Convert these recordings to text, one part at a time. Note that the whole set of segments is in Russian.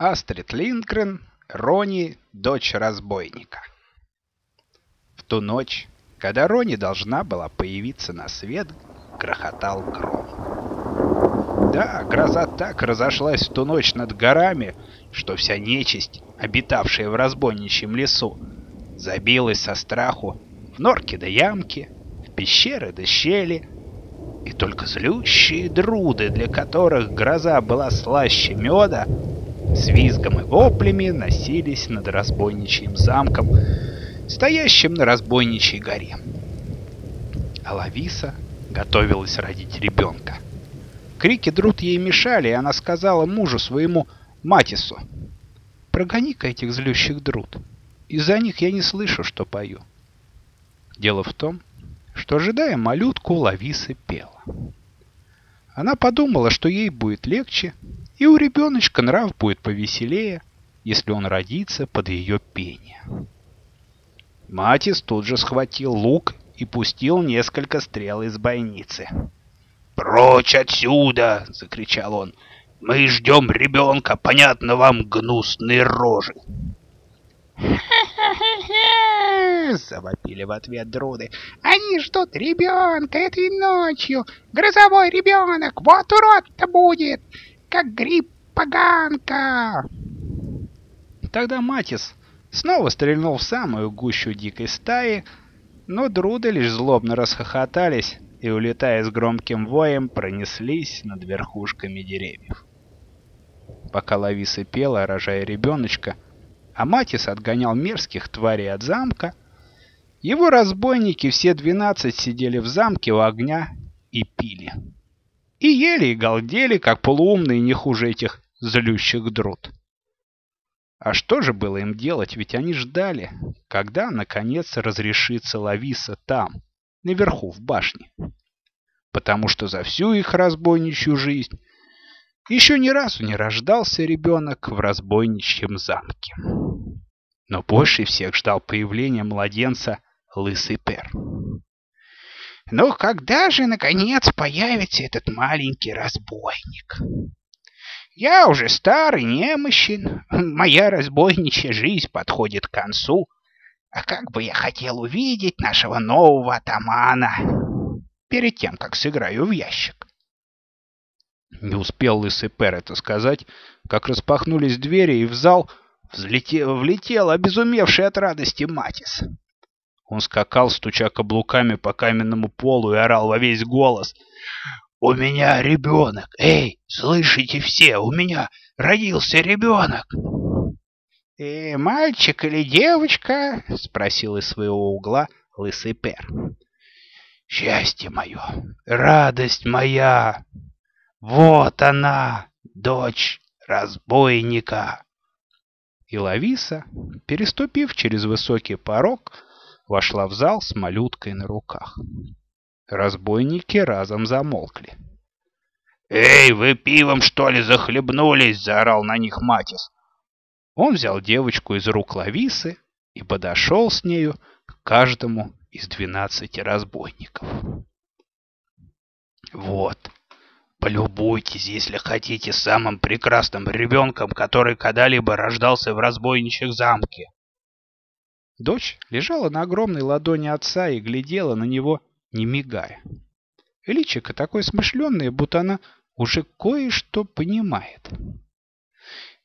Астрид Линдгрен, Рони, дочь разбойника. В ту ночь, когда Рони должна была появиться на свет, грохотал гром. Да, гроза так разошлась в ту ночь над горами, что вся нечисть, обитавшая в разбойничьем лесу, забилась со страху в норки да ямки, в пещеры да щели, и только злющие друды, для которых гроза была слаще меда, с визгом и воплями носились над разбойничьим замком, стоящим на разбойничьей горе. А Лависа готовилась родить ребенка. Крики Друд ей мешали, и она сказала мужу своему Матису, «Прогони-ка этих злющих Друд. Из-за них я не слышу, что пою». Дело в том, что, ожидая малютку, Лависа пела. Она подумала, что ей будет легче, и у ребеночка нрав будет повеселее, если он родится под ее пение. Матис тут же схватил лук и пустил несколько стрел из бойницы. «Прочь отсюда!» — закричал он. «Мы ждем ребенка, понятно вам, гнусные рожи!» завопили в ответ друды. «Они ждут ребенка этой ночью! Грозовой ребенок! Вот урод-то будет! Как гриб-поганка!» Тогда Матис снова стрельнул в самую гущу дикой стаи, но друды лишь злобно расхохотались и, улетая с громким воем, пронеслись над верхушками деревьев. Пока Лависа пела, рожая ребеночка, а Матис отгонял мерзких тварей от замка, его разбойники все двенадцать сидели в замке у огня и пили. И ели и галдели, как полуумные, не хуже этих злющих друт. А что же было им делать, ведь они ждали, когда, наконец, разрешится Лависа там, наверху, в башне. Потому что за всю их разбойничью жизнь еще ни разу не рождался ребенок в разбойничьем замке. Но больше всех ждал появления младенца Лысый Пер. «Ну, когда же, наконец, появится этот маленький разбойник?» Я уже старый, немощен, моя разбойничья жизнь подходит к концу. А как бы я хотел увидеть нашего нового атамана перед тем, как сыграю в ящик. Не успел лысый Пер это сказать, как распахнулись двери, и в зал взлетел, влетел обезумевший от радости Матис. Он скакал, стуча каблуками по каменному полу, и орал во весь голос. «У меня ребенок! Эй, слышите все, у меня родился ребенок!» «Э, мальчик или девочка?» — спросил из своего угла лысый пер. «Счастье мое, радость моя! Вот она, дочь разбойника!» И Лависа, переступив через высокий порог, вошла в зал с малюткой на руках. Разбойники разом замолкли. «Эй, вы пивом, что ли, захлебнулись?» — заорал на них Матис. Он взял девочку из рук Лависы и подошел с нею к каждому из двенадцати разбойников. «Вот, полюбуйтесь, если хотите, самым прекрасным ребенком, который когда-либо рождался в разбойничьих замке». Дочь лежала на огромной ладони отца и глядела на него не мигая. Личико такое смышленное, будто она уже кое-что понимает.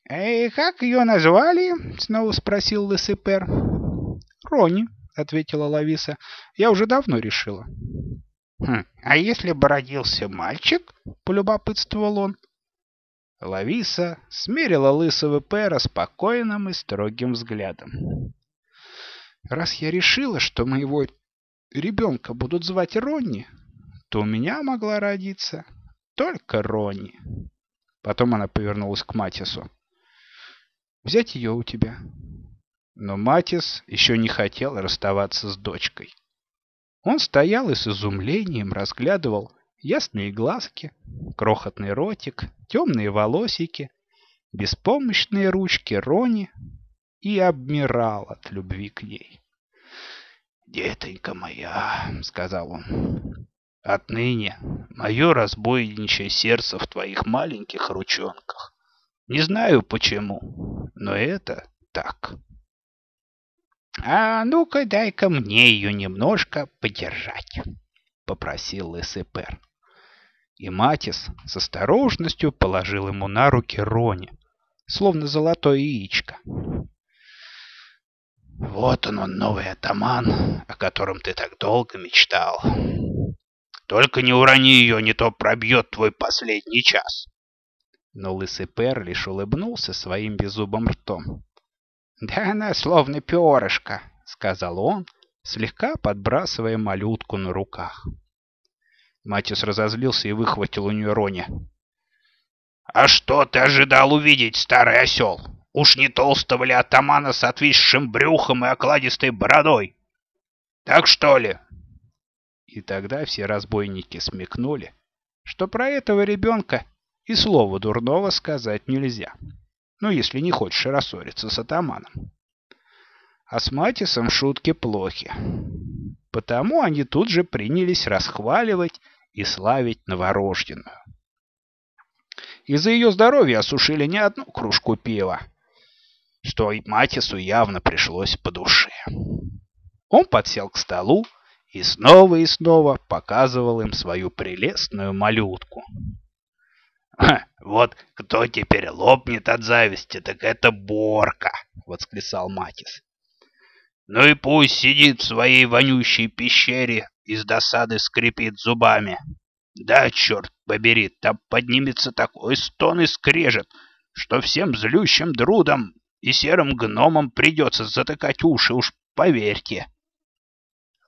«Эй, как ее назвали?» — снова спросил Лысыпер. «Рони», — ответила Лависа. «Я уже давно решила». «Хм, а если бы родился мальчик?» — полюбопытствовал он. Лависа смерила лысого Пера спокойным и строгим взглядом. «Раз я решила, что моего ребенка будут звать Ронни, то у меня могла родиться только Ронни. Потом она повернулась к Матису. «Взять ее у тебя». Но Матис еще не хотел расставаться с дочкой. Он стоял и с изумлением разглядывал ясные глазки, крохотный ротик, темные волосики, беспомощные ручки Рони и обмирал от любви к ней. «Детонька моя», — сказал он, — «отныне мое разбойничье сердце в твоих маленьких ручонках. Не знаю почему, но это так. «А ну-ка дай-ка мне ее немножко подержать», — попросил лысый. И Матис с осторожностью положил ему на руки Рони, словно золотое яичко. «Вот он, он, новый атаман, о котором ты так долго мечтал. Только не урони ее, не то пробьет твой последний час». Но лысый пер лишь улыбнулся своим беззубым ртом. «Да она словно перышко», — сказал он, слегка подбрасывая малютку на руках. Матис разозлился и выхватил у нее Рони. «А что ты ожидал увидеть, старый осел? Уж не толстого ли атамана с отвисшим брюхом и окладистой бородой? Так что ли?» И тогда все разбойники смекнули, что про этого ребенка и слова дурного сказать нельзя. Ну, если не хочешь рассориться с атаманом. А с Матисом шутки плохи. Потому они тут же принялись расхваливать и славить новорожденную. Из-за ее здоровья осушили не одну кружку пива, что и Матису явно пришлось по душе. Он подсел к столу и снова и снова показывал им свою прелестную малютку. «Вот кто теперь лопнет от зависти, так это Борка!» — восклицал Матис. «Ну и пусть сидит в своей вонющей пещере и с досады скрипит зубами. Да, черт побери, там поднимется такой стон и скрежет, что всем злющим друдам и серым гномам придется затыкать уши, уж поверьте».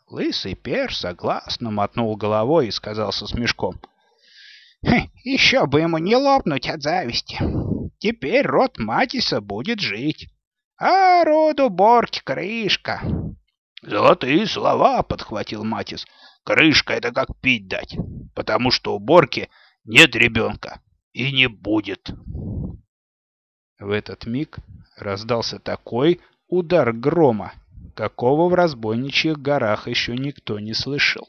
Лысый пер согласно мотнул головой и сказал со смешком — еще бы ему не лопнуть от зависти. Теперь род Матиса будет жить. А роду Борки крышка. Золотые слова, подхватил Матис. Крышка — это как пить дать, потому что у Борки нет ребенка и не будет. В этот миг раздался такой удар грома, какого в разбойничьих горах еще никто не слышал.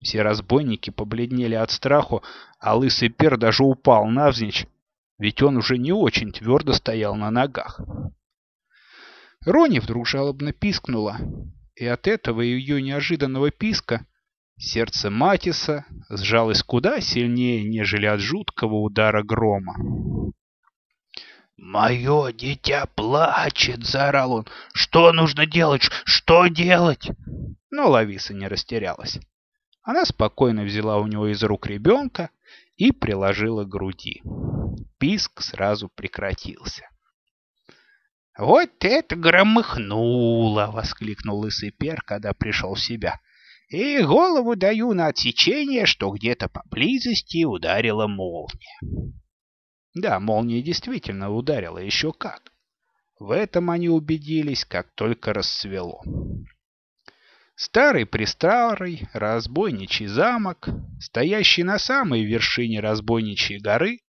Все разбойники побледнели от страху, а лысый пер даже упал навзничь, ведь он уже не очень твердо стоял на ногах. Рони вдруг жалобно пискнула, и от этого ее неожиданного писка сердце Матиса сжалось куда сильнее, нежели от жуткого удара грома. «Мое дитя плачет!» — заорал он. «Что нужно делать? Что делать?» Но Лависа не растерялась. Она спокойно взяла у него из рук ребенка и приложила к груди. Писк сразу прекратился. «Вот это громыхнуло!» — воскликнул лысый пер, когда пришел в себя. «И голову даю на отсечение, что где-то поблизости ударила молния». Да, молния действительно ударила, еще как. В этом они убедились, как только рассвело. Старый-престарый разбойничий замок, стоящий на самой вершине разбойничьей горы,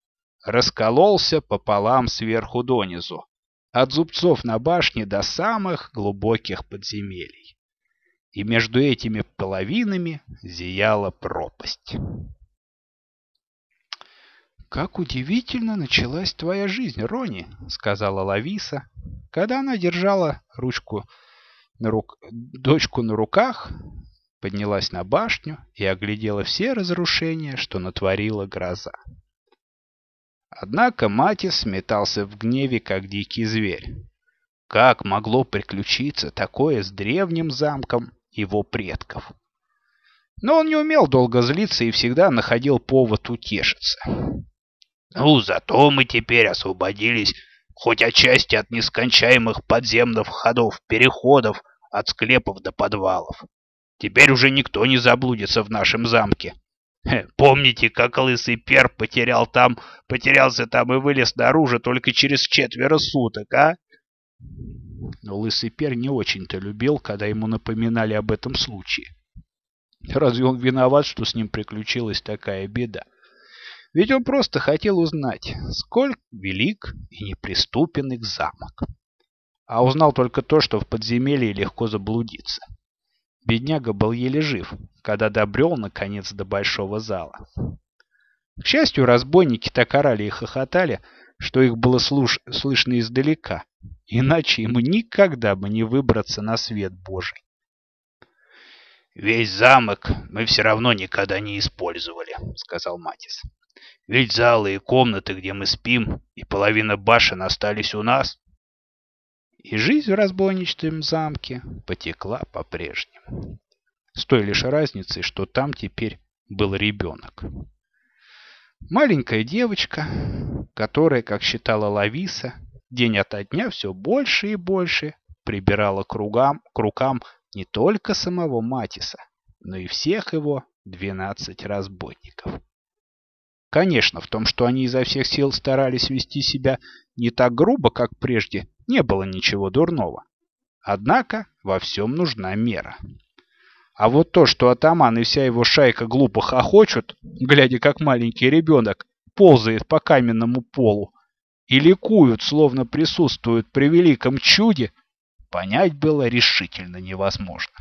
раскололся пополам сверху донизу, от зубцов на башне до самых глубоких подземелий. И между этими половинами зияла пропасть. «Как удивительно началась твоя жизнь, Рони», — сказала Лависа, когда она держала ручку на рук... дочку на руках, поднялась на башню и оглядела все разрушения, что натворила гроза. Однако Матис метался в гневе, как дикий зверь. Как могло приключиться такое с древним замком его предков? Но он не умел долго злиться и всегда находил повод утешиться. «Ну, зато мы теперь освободились хоть отчасти от нескончаемых подземных ходов, переходов, от склепов до подвалов. Теперь уже никто не заблудится в нашем замке. Помните, как лысый пер потерял там, потерялся там и вылез наружу только через четверо суток, а? Но лысый пер не очень-то любил, когда ему напоминали об этом случае. Разве он виноват, что с ним приключилась такая беда? Ведь он просто хотел узнать, сколько велик и неприступен их замок. А узнал только то, что в подземелье легко заблудиться. Бедняга был еле жив, когда добрел, наконец, до большого зала. К счастью, разбойники так орали и хохотали, что их было слуш... слышно издалека, иначе ему никогда бы не выбраться на свет Божий. «Весь замок мы все равно никогда не использовали», — сказал Матис. «Ведь залы и комнаты, где мы спим, и половина башен остались у нас». И жизнь в разбойничном замке потекла по-прежнему. С той лишь разницей, что там теперь был ребенок. Маленькая девочка, которая, как считала Лависа, день ото дня все больше и больше прибирала кругам, к рукам не только самого Матиса, но и всех его двенадцать разбойников. Конечно, в том, что они изо всех сил старались вести себя не так грубо, как прежде, не было ничего дурного. Однако во всем нужна мера. А вот то, что атаман и вся его шайка глупо хохочут, глядя, как маленький ребенок ползает по каменному полу, и ликуют, словно присутствуют при великом чуде, понять было решительно невозможно.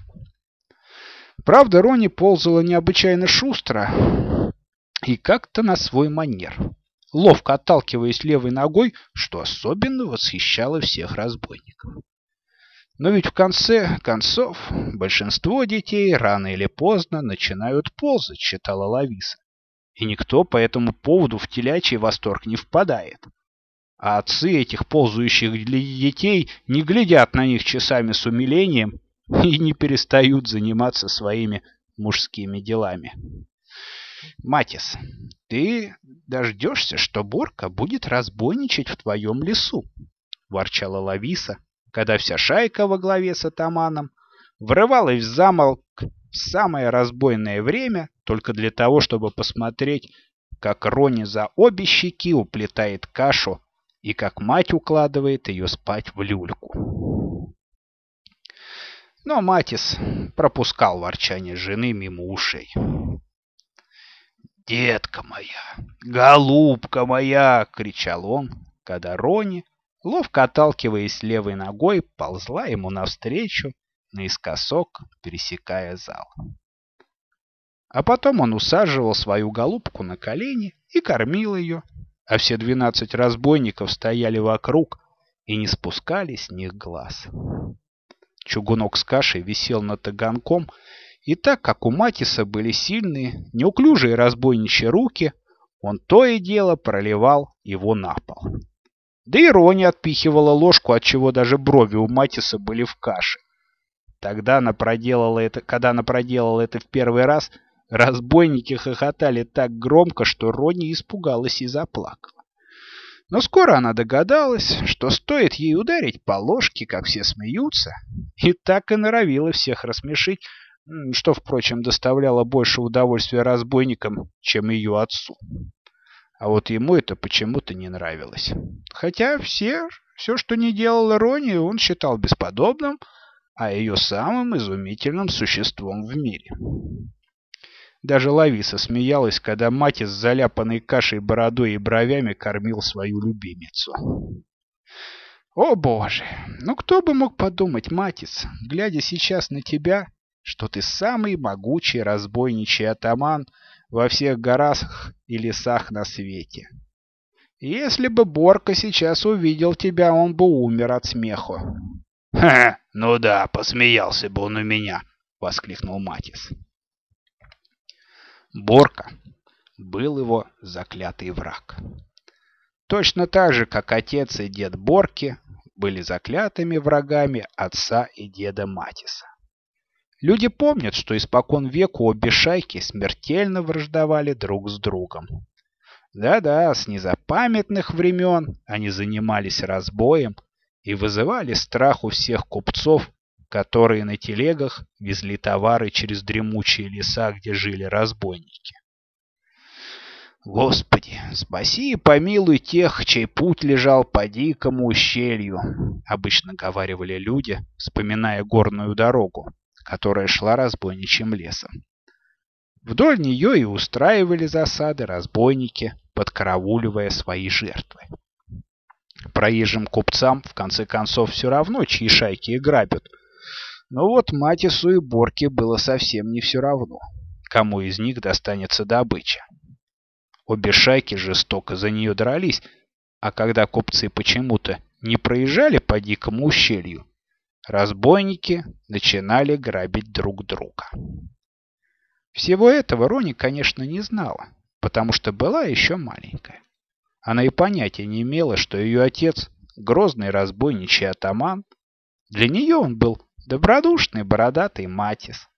Правда, Рони ползала необычайно шустро и как-то на свой манер, ловко отталкиваясь левой ногой, что особенно восхищало всех разбойников. Но ведь в конце концов большинство детей рано или поздно начинают ползать, считала Лависа. И никто по этому поводу в телячий восторг не впадает. А отцы этих ползающих детей не глядят на них часами с умилением и не перестают заниматься своими мужскими делами. Матис, ты дождешься, что Борка будет разбойничать в твоем лесу, ворчала Лависа, когда вся шайка во главе с атаманом врывалась в замок в самое разбойное время только для того, чтобы посмотреть, как Рони за обе щеки уплетает кашу и как мать укладывает ее спать в люльку. Но Матис пропускал ворчание жены мимо ушей. «Детка моя! Голубка моя!» — кричал он, когда Рони ловко отталкиваясь левой ногой, ползла ему навстречу, наискосок пересекая зал. А потом он усаживал свою голубку на колени и кормил ее, а все двенадцать разбойников стояли вокруг и не спускали с них глаз. Чугунок с кашей висел над таганком, и так как у Матиса были сильные, неуклюжие разбойничьи руки, он то и дело проливал его на пол. Да и Рони отпихивала ложку, от чего даже брови у Матиса были в каше. Тогда она проделала это, когда она проделала это в первый раз, разбойники хохотали так громко, что Рони испугалась и заплакала. Но скоро она догадалась, что стоит ей ударить по ложке, как все смеются, и так и норовила всех рассмешить, что, впрочем, доставляло больше удовольствия разбойникам, чем ее отцу. А вот ему это почему-то не нравилось. Хотя все, все, что не делала Рони, он считал бесподобным, а ее самым изумительным существом в мире. Даже Лависа смеялась, когда мать с заляпанной кашей бородой и бровями кормил свою любимицу. «О, Боже! Ну кто бы мог подумать, Матис, глядя сейчас на тебя, что ты самый могучий разбойничий атаман — во всех горах и лесах на свете. Если бы Борка сейчас увидел тебя, он бы умер от смеху. — Ха, ну да, посмеялся бы он у меня, — воскликнул Матис. Борка был его заклятый враг. Точно так же, как отец и дед Борки были заклятыми врагами отца и деда Матиса. Люди помнят, что испокон веку обе шайки смертельно враждовали друг с другом. Да-да, с незапамятных времен они занимались разбоем и вызывали страх у всех купцов, которые на телегах везли товары через дремучие леса, где жили разбойники. «Господи, спаси и помилуй тех, чей путь лежал по дикому ущелью», — обычно говаривали люди, вспоминая горную дорогу, которая шла разбойничьим лесом. Вдоль нее и устраивали засады разбойники, подкарауливая свои жертвы. Проезжим купцам, в конце концов, все равно, чьи шайки и грабят. Но вот Матису и Борке было совсем не все равно, кому из них достанется добыча. Обе шайки жестоко за нее дрались, А когда купцы почему-то не проезжали по дикому ущелью, разбойники начинали грабить друг друга. Всего этого Рони, конечно, не знала, потому что была еще маленькая. Она и понятия не имела, что ее отец — грозный разбойничий атаман. Для нее он был добродушный бородатый матис,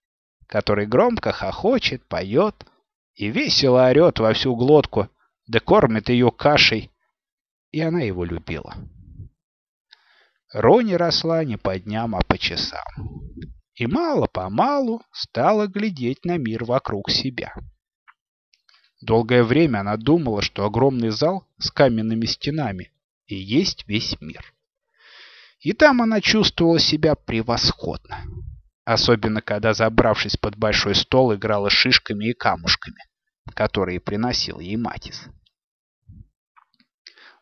который громко хохочет, поет и весело орет во всю глотку, да кормит ее кашей, и она его любила. Рони росла не по дням, а по часам. И мало-помалу стала глядеть на мир вокруг себя. Долгое время она думала, что огромный зал с каменными стенами и есть весь мир. И там она чувствовала себя превосходно. Особенно, когда, забравшись под большой стол, играла шишками и камушками, которые приносил ей Матис.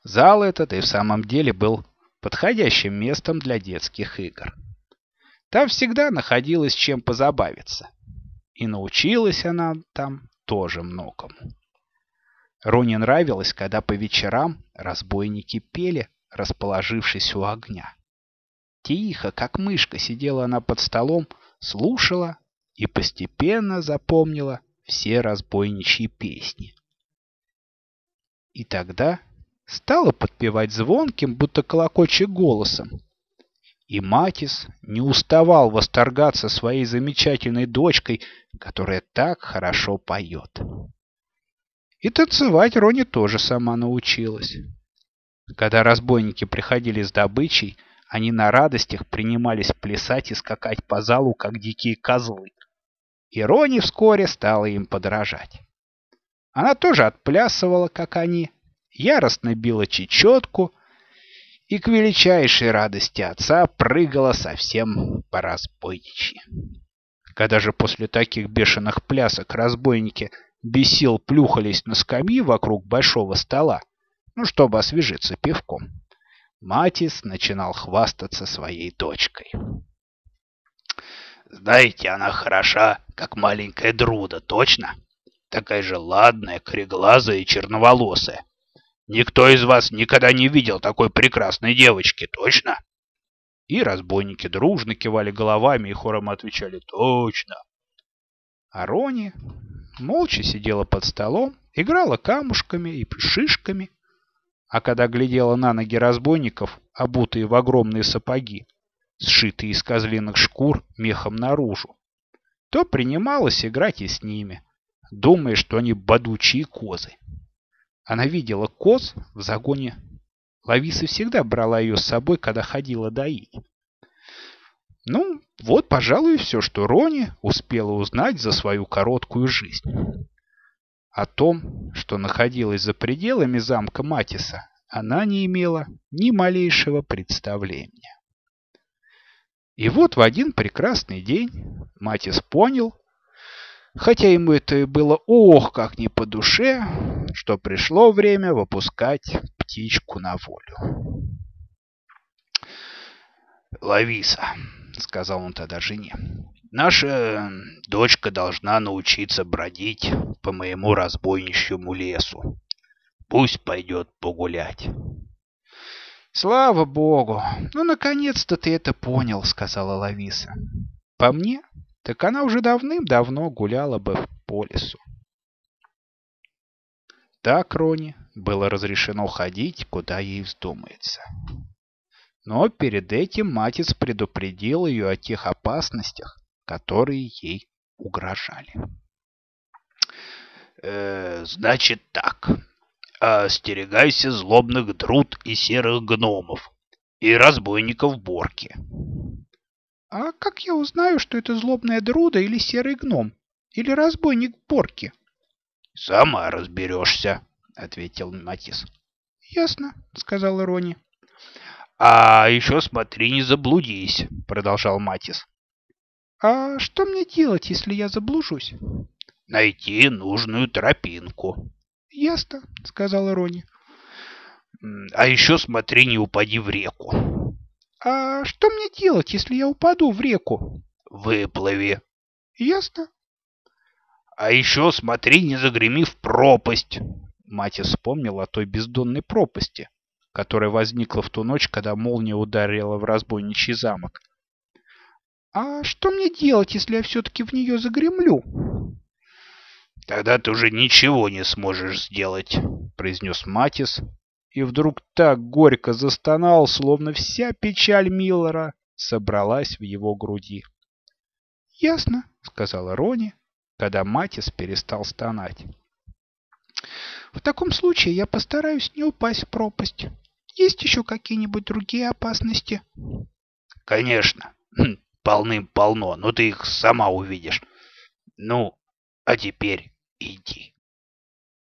Зал этот и в самом деле был подходящим местом для детских игр. Там всегда находилось чем позабавиться. И научилась она там тоже многому. Роне нравилось, когда по вечерам разбойники пели, расположившись у огня. Тихо, как мышка, сидела она под столом, слушала и постепенно запомнила все разбойничьи песни. И тогда стала подпевать звонким, будто колокочек голосом. И Матис не уставал восторгаться своей замечательной дочкой, которая так хорошо поет. И танцевать Рони тоже сама научилась. Когда разбойники приходили с добычей, они на радостях принимались плясать и скакать по залу, как дикие козлы. И Рони вскоре стала им подражать. Она тоже отплясывала, как они, яростно била чечетку и к величайшей радости отца прыгала совсем по-разбойничьи. Когда же после таких бешеных плясок разбойники бесил плюхались на скамьи вокруг большого стола, ну, чтобы освежиться пивком, Матис начинал хвастаться своей дочкой. «Знаете, она хороша, как маленькая Друда, точно? Такая же ладная, кореглазая и черноволосая. Никто из вас никогда не видел такой прекрасной девочки, точно?» И разбойники дружно кивали головами и хором отвечали «Точно!». А Рони молча сидела под столом, играла камушками и шишками, а когда глядела на ноги разбойников, обутые в огромные сапоги, сшитые из козлиных шкур мехом наружу, то принималась играть и с ними, думая, что они бодучие козы. Она видела коз в загоне. Лависа всегда брала ее с собой, когда ходила доить. Ну, вот, пожалуй, все, что Рони успела узнать за свою короткую жизнь. О том, что находилось за пределами замка Матиса, она не имела ни малейшего представления. И вот в один прекрасный день Матис понял, хотя ему это и было ох, как не по душе, что пришло время выпускать птичку на волю. «Лависа», — сказал он тогда жене, — «наша дочка должна научиться бродить по моему разбойничьему лесу. Пусть пойдет погулять». «Слава богу! Ну, наконец-то ты это понял», — сказала Лависа. «По мне, так она уже давным-давно гуляла бы по лесу. Так Рони было разрешено ходить, куда ей вздумается. Но перед этим Матис предупредил ее о тех опасностях, которые ей угрожали. «Э, «Значит так. Остерегайся злобных друд и серых гномов, и разбойников Борки. А как я узнаю, что это злобная Друда или серый гном? Или разбойник Порки? — Сама разберешься, — ответил Матис. — Ясно, — сказал Рони. — А еще смотри, не заблудись, — продолжал Матис. — А что мне делать, если я заблужусь? — Найти нужную тропинку. — Ясно, — сказал Рони. — А еще смотри, не упади в реку. «А что мне делать, если я упаду в реку?» «Выплыви». «Ясно». «А еще смотри, не загреми в пропасть». Мать вспомнила о той бездонной пропасти, которая возникла в ту ночь, когда молния ударила в разбойничий замок. «А что мне делать, если я все-таки в нее загремлю?» «Тогда ты уже ничего не сможешь сделать», — произнес Матис, и вдруг так горько застонал, словно вся печаль Миллера собралась в его груди. «Ясно», — сказала Рони, когда Матис перестал стонать. «В таком случае я постараюсь не упасть в пропасть. Есть еще какие-нибудь другие опасности?» «Конечно. Хм, полным-полно, но ты их сама увидишь. Ну, а теперь иди».